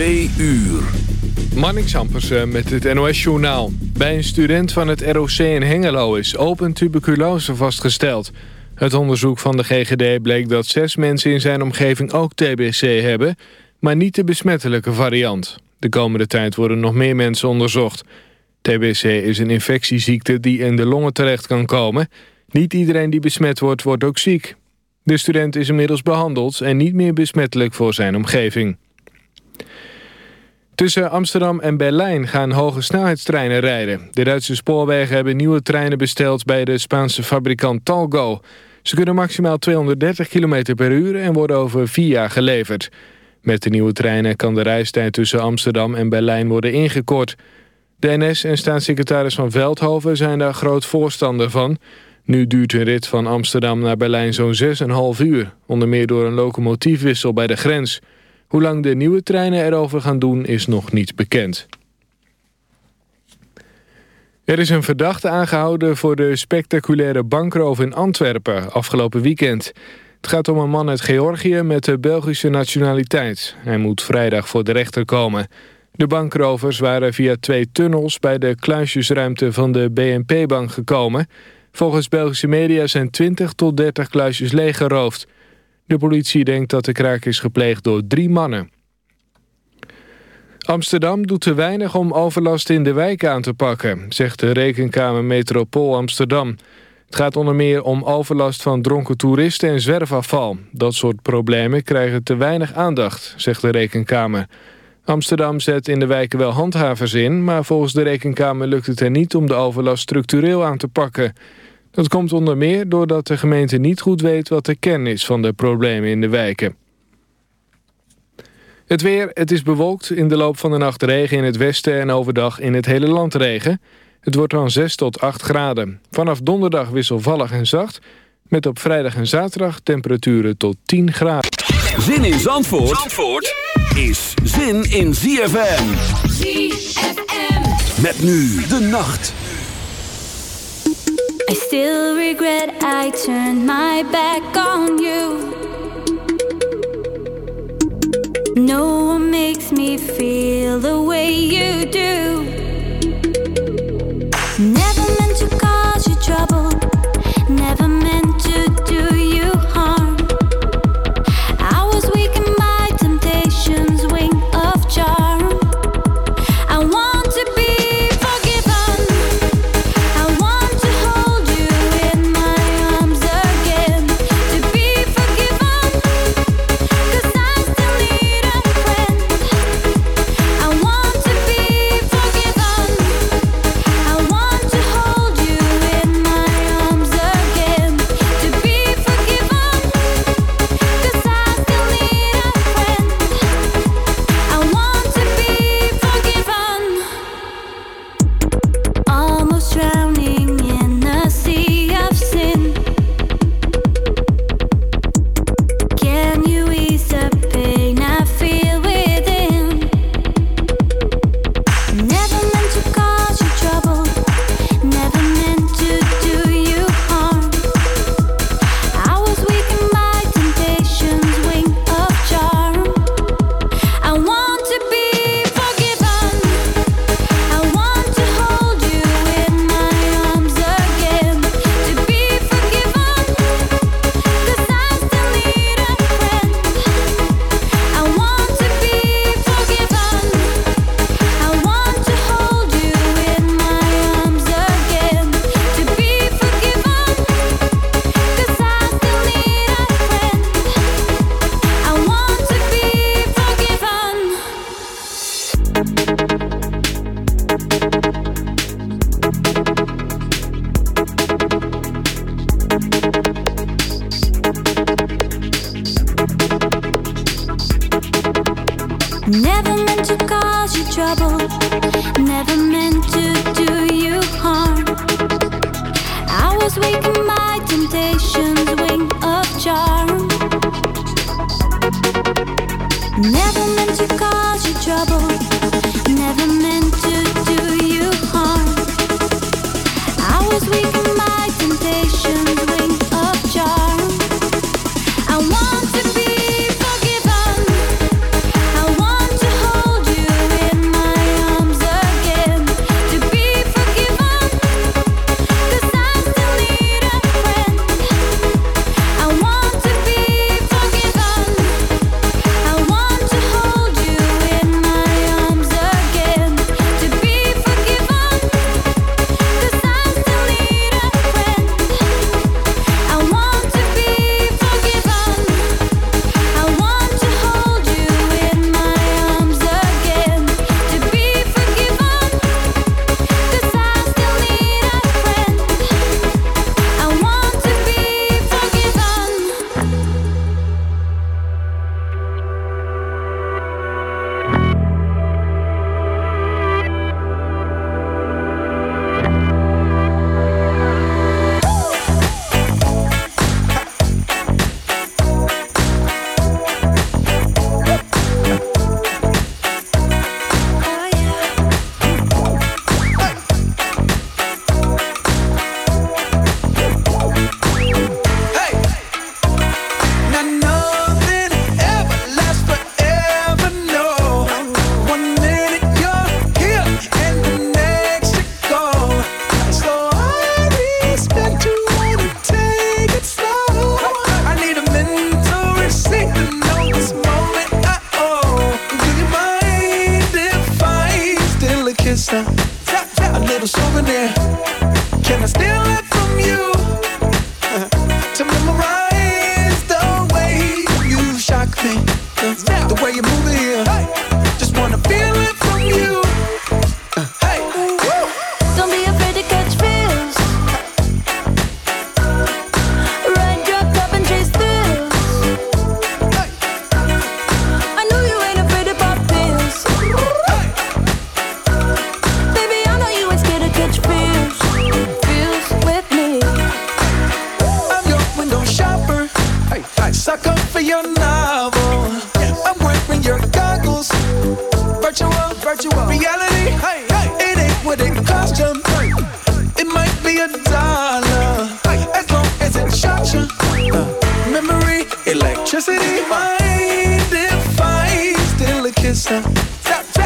Twee uur. Marnix Ampersen met het NOS-journaal. Bij een student van het ROC in Hengelo is open tuberculose vastgesteld. Het onderzoek van de GGD bleek dat zes mensen in zijn omgeving ook TBC hebben... maar niet de besmettelijke variant. De komende tijd worden nog meer mensen onderzocht. TBC is een infectieziekte die in de longen terecht kan komen. Niet iedereen die besmet wordt, wordt ook ziek. De student is inmiddels behandeld en niet meer besmettelijk voor zijn omgeving. Tussen Amsterdam en Berlijn gaan hoge snelheidstreinen rijden. De Duitse spoorwegen hebben nieuwe treinen besteld bij de Spaanse fabrikant Talgo. Ze kunnen maximaal 230 km per uur en worden over vier jaar geleverd. Met de nieuwe treinen kan de reistijd tussen Amsterdam en Berlijn worden ingekort. De NS en staatssecretaris van Veldhoven zijn daar groot voorstander van. Nu duurt een rit van Amsterdam naar Berlijn zo'n 6,5 uur. Onder meer door een locomotiefwissel bij de grens. Hoe lang de nieuwe treinen erover gaan doen is nog niet bekend. Er is een verdachte aangehouden voor de spectaculaire bankroof in Antwerpen afgelopen weekend. Het gaat om een man uit Georgië met de Belgische nationaliteit. Hij moet vrijdag voor de rechter komen. De bankrovers waren via twee tunnels bij de kluisjesruimte van de BNP-bank gekomen. Volgens Belgische media zijn 20 tot 30 kluisjes leeggeroofd. De politie denkt dat de kraak is gepleegd door drie mannen. Amsterdam doet te weinig om overlast in de wijk aan te pakken, zegt de Rekenkamer Metropool Amsterdam. Het gaat onder meer om overlast van dronken toeristen en zwerfafval. Dat soort problemen krijgen te weinig aandacht, zegt de Rekenkamer. Amsterdam zet in de wijken wel handhavers in... maar volgens de Rekenkamer lukt het er niet om de overlast structureel aan te pakken. Dat komt onder meer doordat de gemeente niet goed weet... wat de kern is van de problemen in de wijken. Het weer, het is bewolkt. In de loop van de nacht regen in het westen en overdag in het hele land regen. Het wordt dan 6 tot 8 graden. Vanaf donderdag wisselvallig en zacht... met op vrijdag en zaterdag temperaturen tot 10 graden. Zin in Zandvoort, Zandvoort is zin in ZFM. ZFM. Met nu de nacht. I still regret I turned my back on you. No one makes me feel the way you do. Never meant to cause you trouble.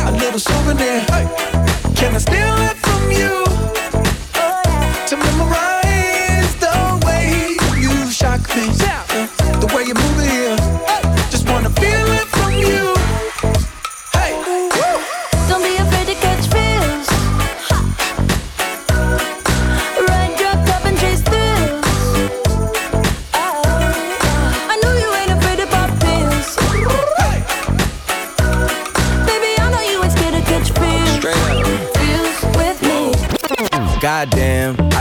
A little souvenir. Hey, can I steal it from you? to memorize the way you shock me. Uh, the way you move Goddamn,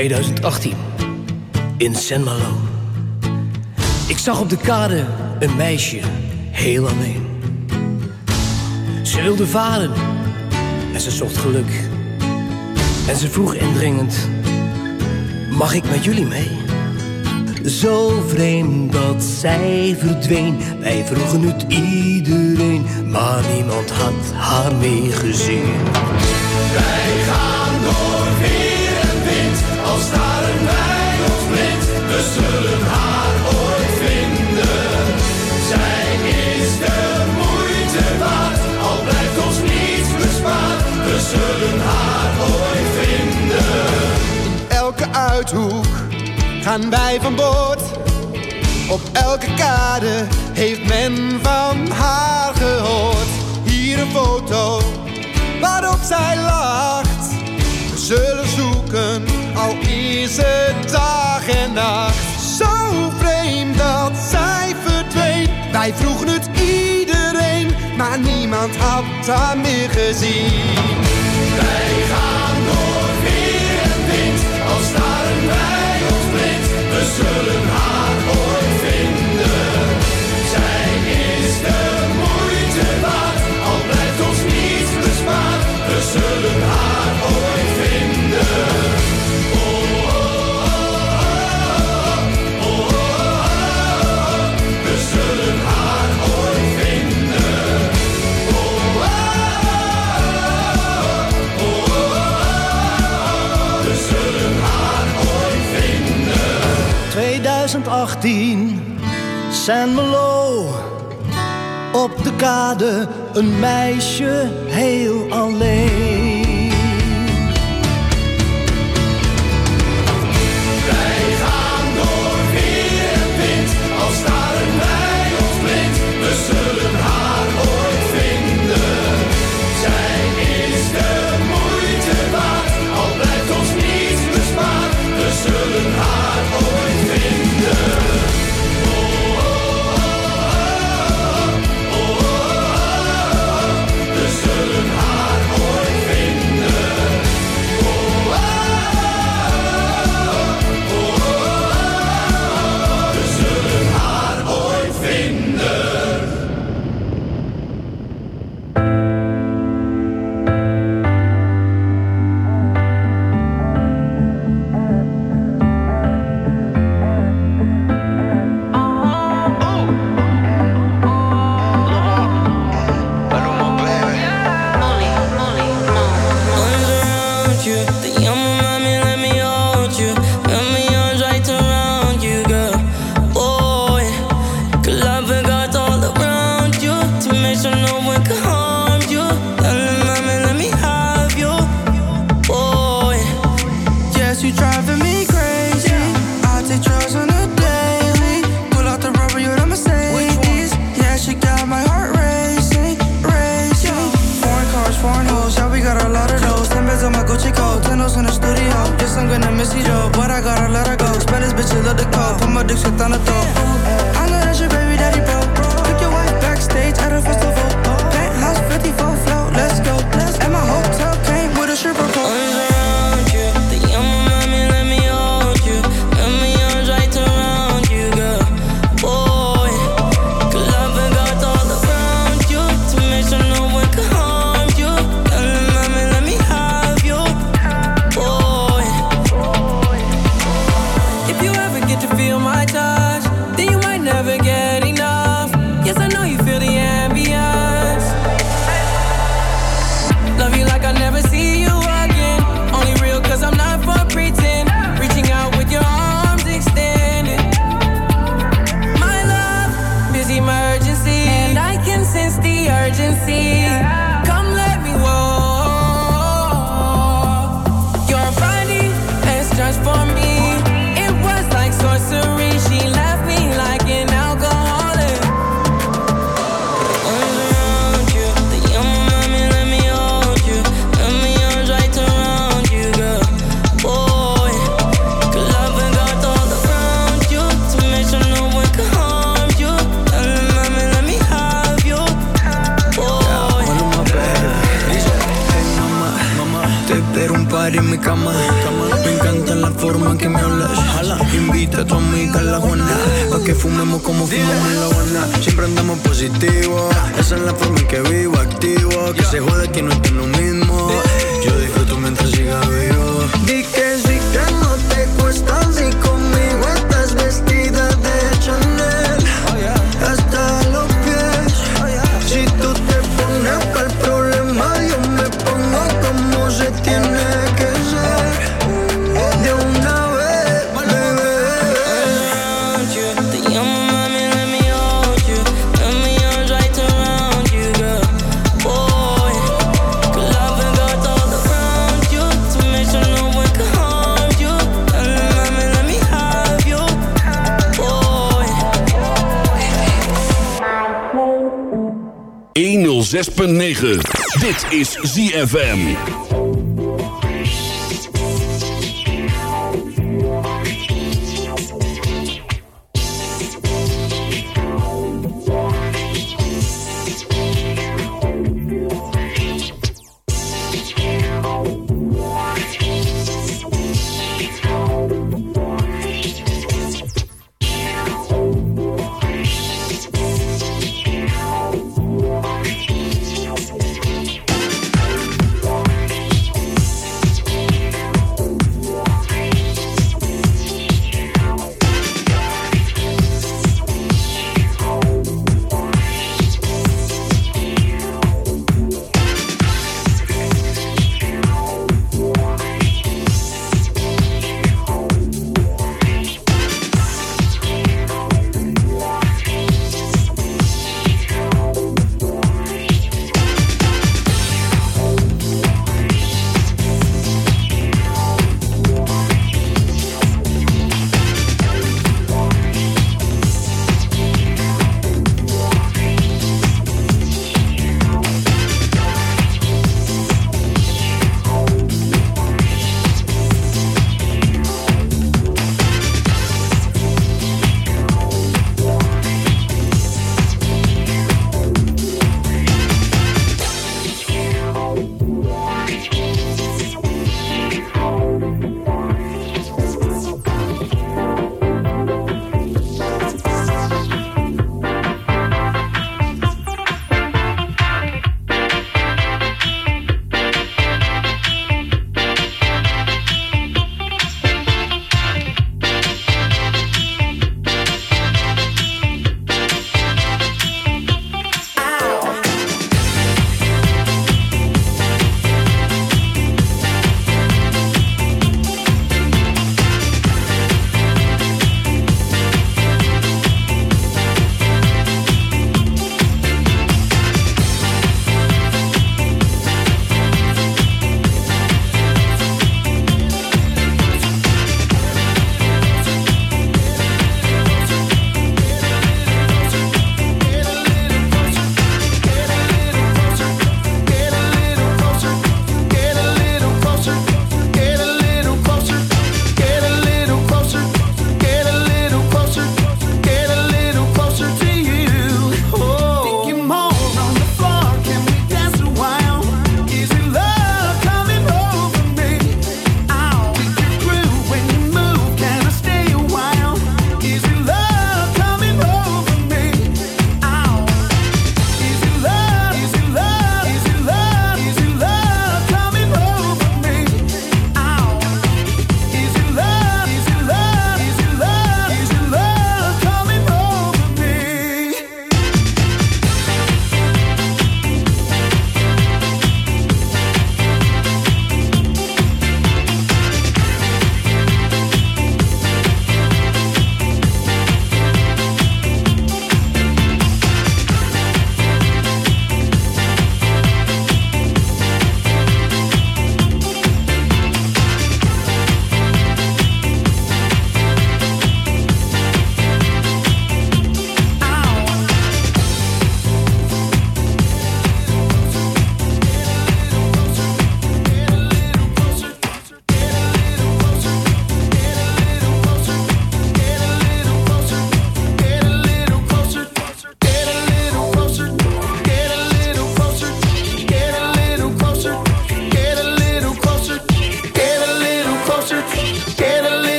...2018. In Saint Malo. Ik zag op de kade een meisje, heel alleen. Ze wilde varen en ze zocht geluk. En ze vroeg indringend... Mag ik met jullie mee? Zo vreemd dat zij verdween. Wij vroegen het iedereen, maar niemand had haar meer gezien al staren wij ons blind, we zullen haar ooit vinden. Zij is de moeite waard, al blijft ons niets bespaard, we zullen haar ooit vinden. In elke uithoek gaan wij van boord, op elke kade heeft men van haar gehoord. Hier een foto waarop zij lacht. We zullen zoeken al is het dag en nacht. Zo vreemd dat zij verdween. Wij vroegen het iedereen, maar niemand had haar meer gezien. Wij gaan door weer en wind, al staren wij ons blind. We zullen haar ooit vinden. Zij is de moeite waard, al blijft ons niets bespaard. We zullen haar ooit vinden. 2018, San Melo. Op de kade een meisje heel alleen. Shorty though, but I gotta let her go. Spanish bitch, love the call. Put my dick shit on the top. tu amiga la guana. Pa' fumemos como fumamos en la guana. Siempre andamos positivo. Esa es la forma en que vivo, activo. Que se jode que no estoy lo mismo. Yo disfruto mientras siga vivo. 6.9. Dit is ZFM.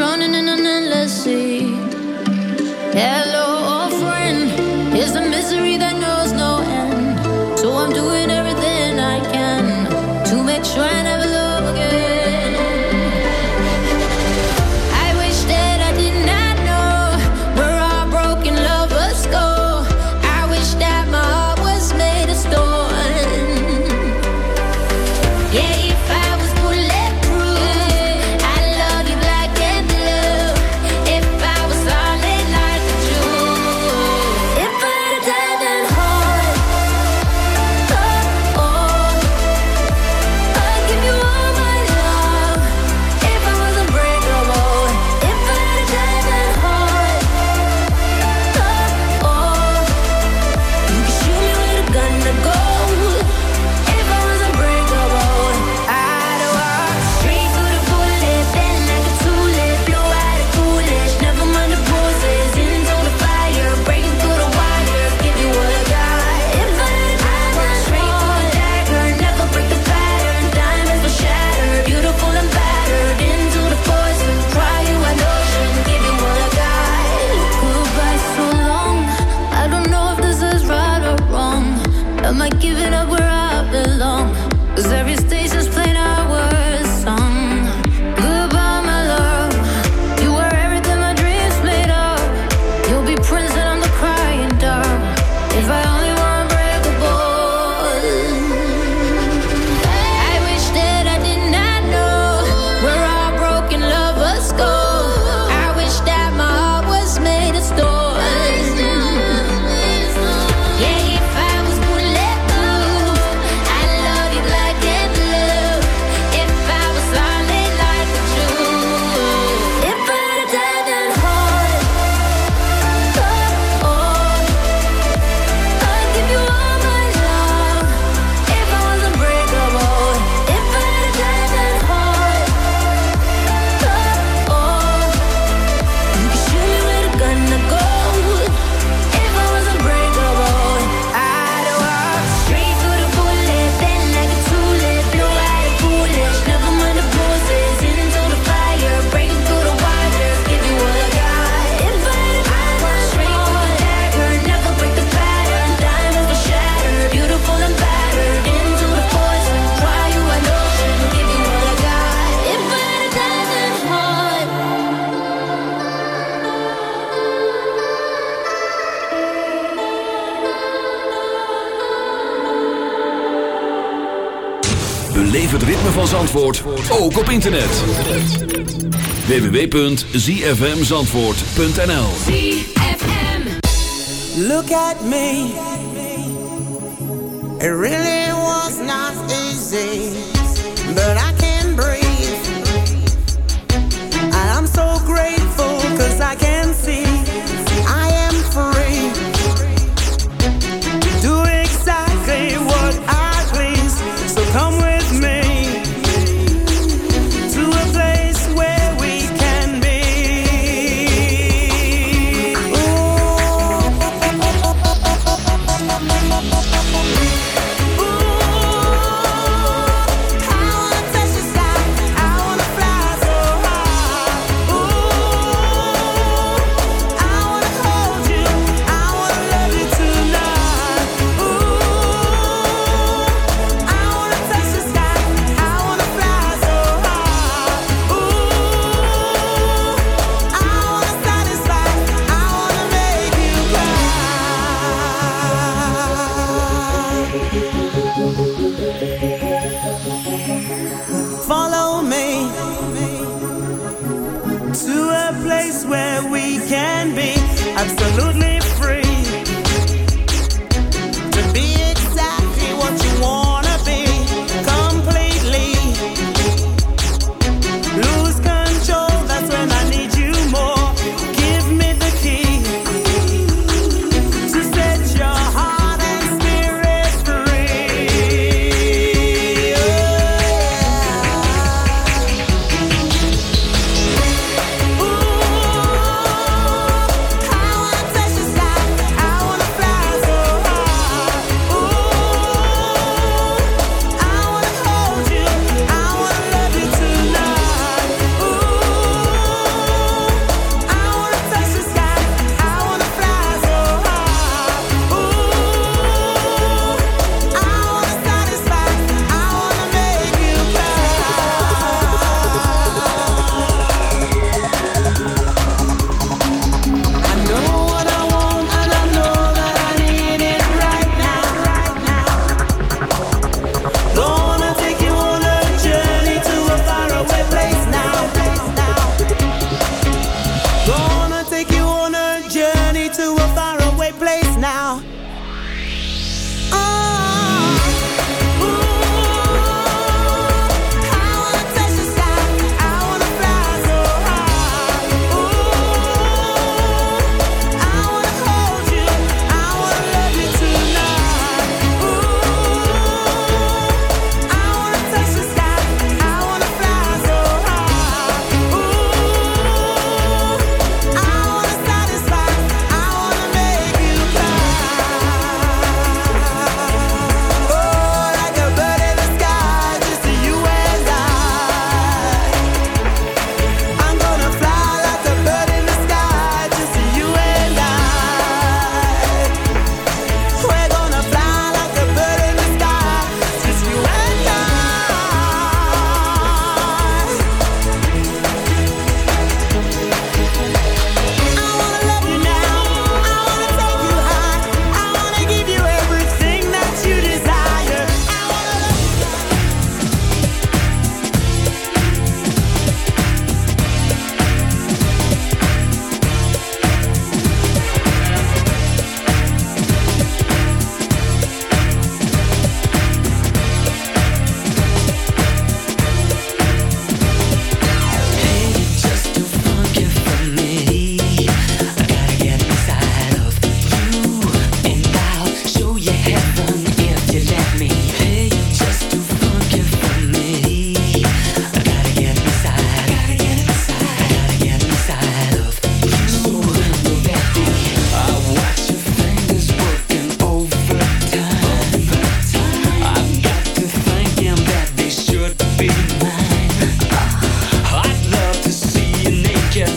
Running in an endless sea. Hello. Zandvoort ook op internet. www.zfmzandvoort.nl Look at me. It really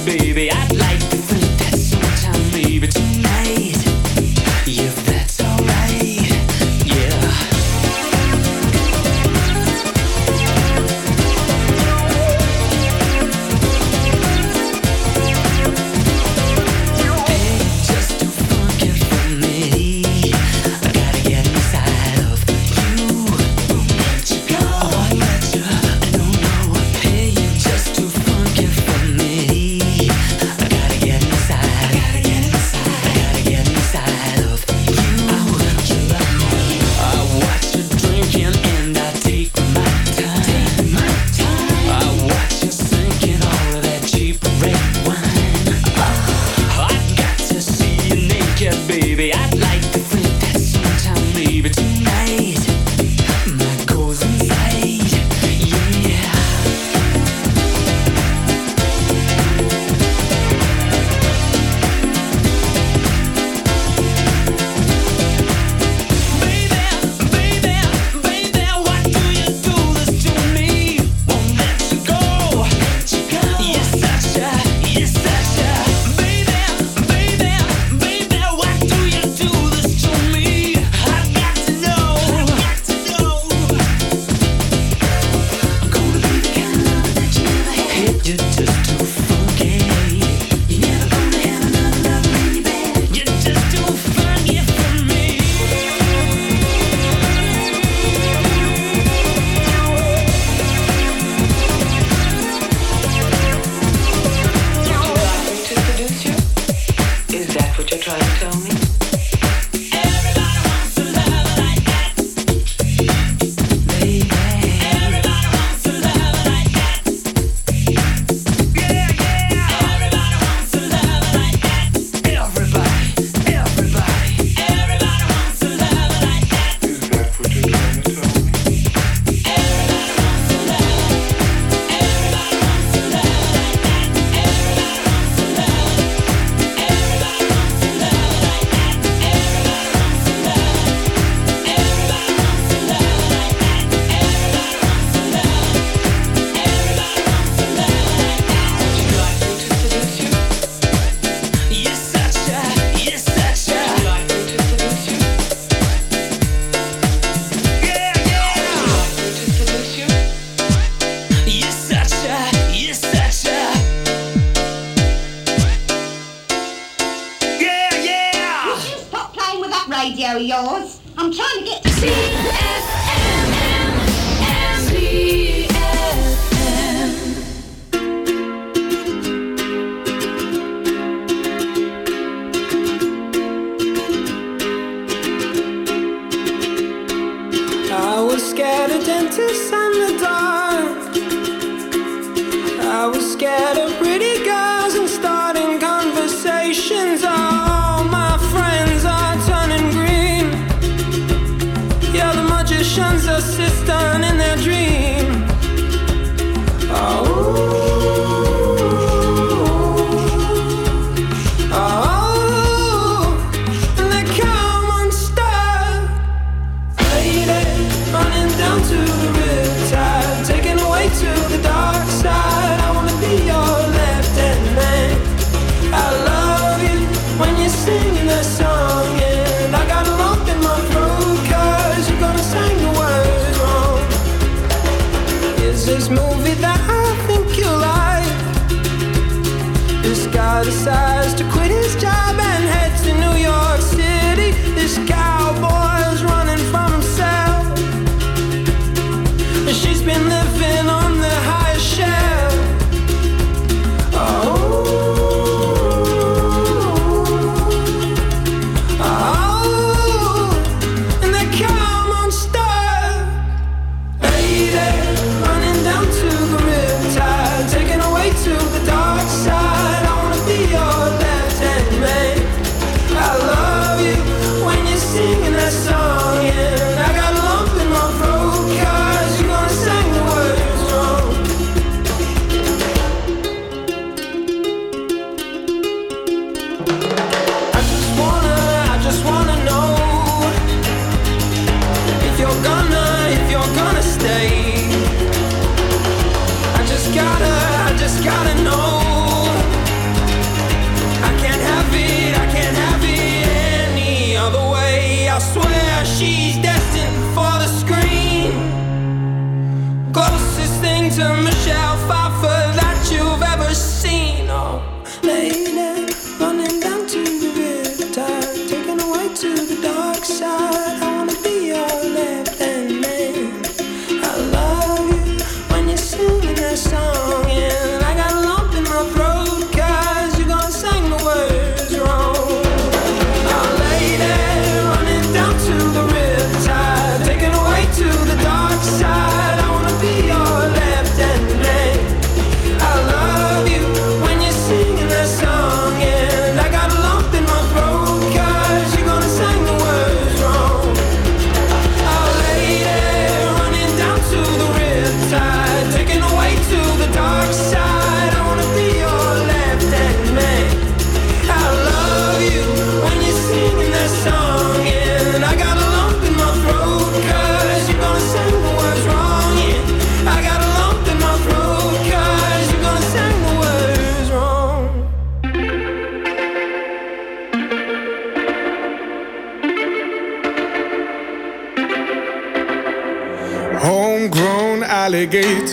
baby, I'd like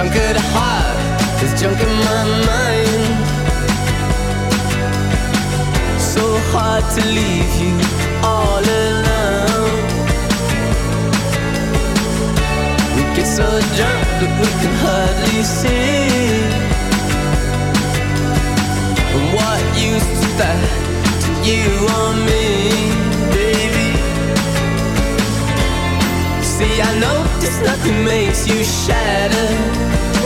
junk at heart is junk in my mind. So hard to leave you all alone. We get so drunk that we can hardly see. And what use to that to you or me, baby? See, I know just nothing makes you shatter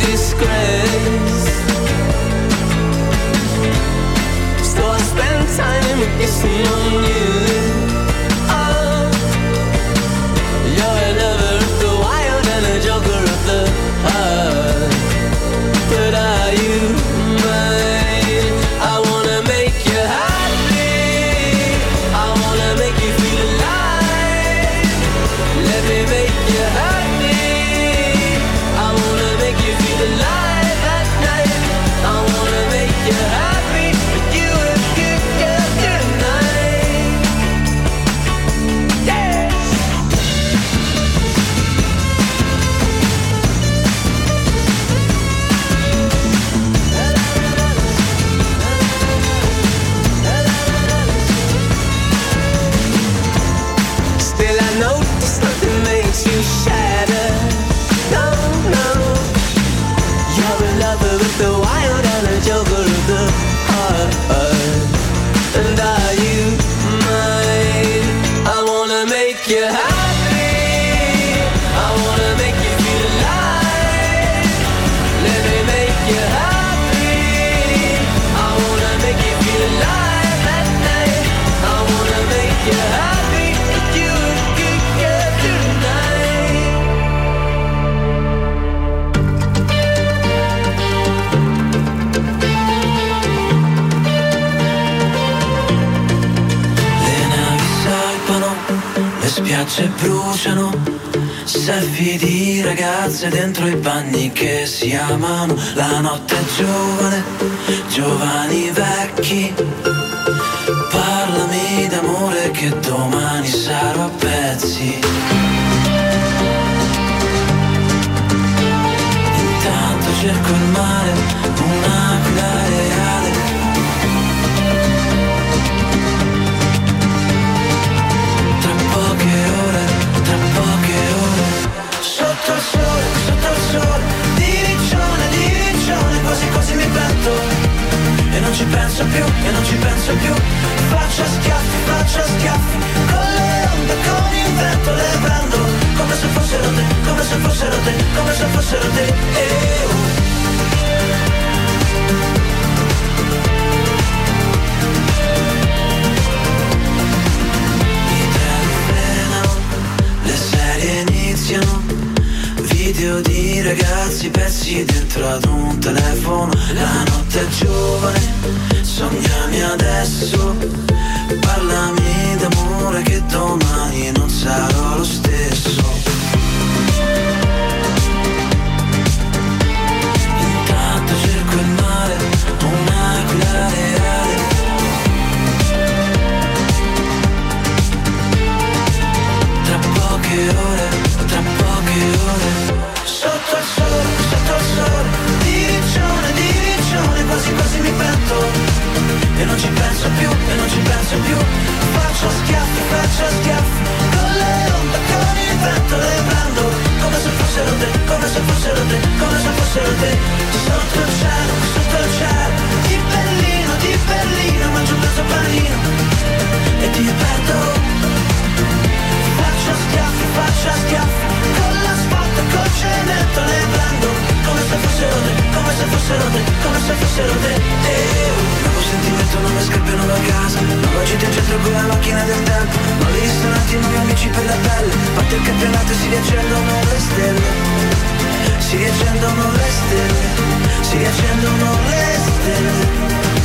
disgrace. Saturday. I telefonano, le serie iniziano, video di ragazzi pezzi dentro ad un sotto il cielo, sotto il cielo. Di Berlino, di Berlino Mangio un mezzo panino. E ti perdo Faccio schiaffi, faccio schiaffi. Con l'asfalto, col cemento le prendo. Come se fossero te, come se fossero te Come se fossero te. Eh, oh. E nuovo sentimento non mi scappano da casa. Non agito dietro con la macchina del tempo. Ma li sono attimo, miei amici per la pelle. Fate il campionato si riaccendono le stelle. sigue siendo molestia, sigue siendo molestia.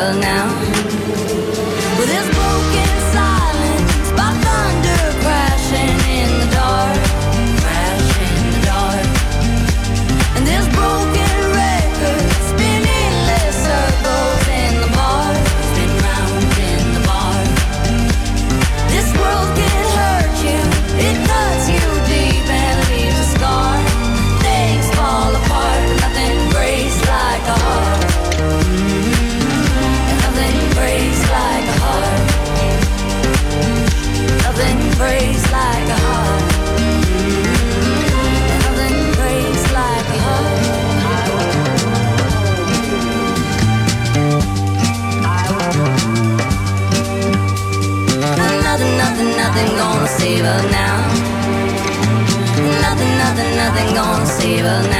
But now. 我。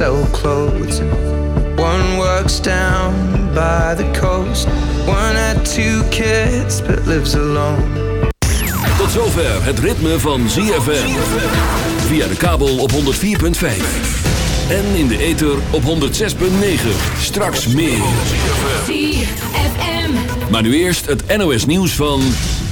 Sell clothes. One works down by the coast. One had two kids but lives alone. Tot zover het ritme van ZFM. Via de kabel op 104.5. En in de ether op 106.9. Straks meer. ZFM. Maar nu eerst het NOS nieuws van...